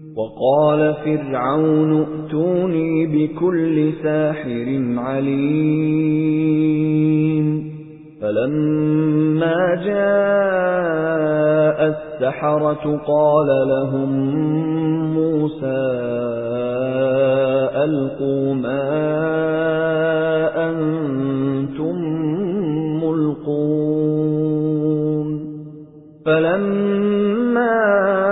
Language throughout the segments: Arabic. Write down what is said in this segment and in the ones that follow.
وَقَالَ فِرْعَوْنُ ائْتُونِي بِكُلِّ سَاحِرٍ عَلِيمٍ. فَلَمَّا جَاءَ السَّحَرَةُ قَالَ لَهُم مُوسَى أَلْقُوا مَا أَنتُم مُّلْقُونَ. فَلَمَّا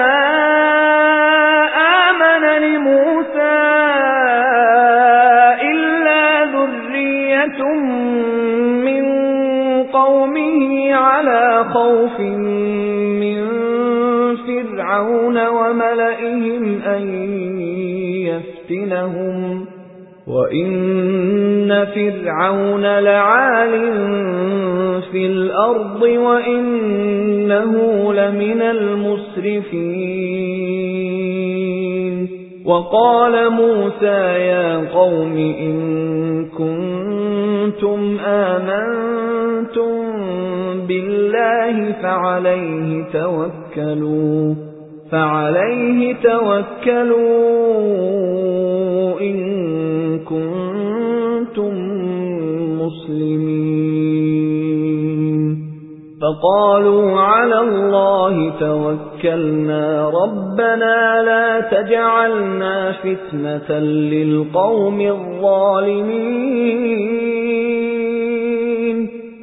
خَوْفٍ مِّن فِرْعَوْنَ وَمَلَئِهِمْ أَن يَفْتِنَهُمْ وَإِنَّ فِرْعَوْنَ لَعَالٍ فِي الْأَرْضِ وَإِنَّهُ لَمِنَ الْمُسْرِفِينَ. وَقَالَ مُوسَى يَا قَوْمِ إِن كُنتُمْ آمَنتُم بِاللَّهِ فَعَلَيْهِ تَوَكَّلُوا فَعَلَيْهِ تَوَكَّلُوا إِن كُنتُم مُّسْلِمِينَ. فَقَالُوا عَلَى اللَّهِ تَوَكَّلْنَا رَبَّنَا لَا تَجْعَلْنَا فِتْنَةً لِّلْقَوْمِ الظَّالِمِينَ.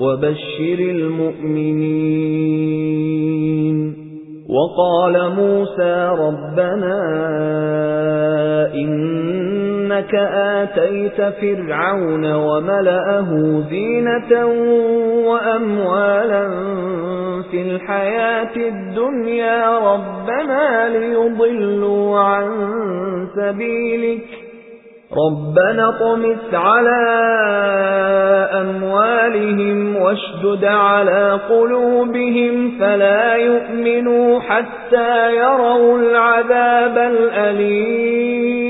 وَبَشِّرِ الْمُؤْمِنِينَ. وَقَالَ مُوسَى رَبَّنَا إِنَّكَ آتَيْتَ فِرْعَوْنَ وَمَلَأَهُ زِينَةً وَأَمْوَالًا فِي الْحَيَاةِ الدُّنْيَا رَبَّنَا لِيُضِلُّوا عَن سَبِيلِكَ. رَبَّنَا اطْمِسْ عَلَى أَمْوَالِهِمْ وَاشْدُدْ عَلَى قُلُوبِهِمْ فَلَا يُؤْمِنُوا حَتَّى يَرَوْا الْعَذَابَ الْأَلِيمَ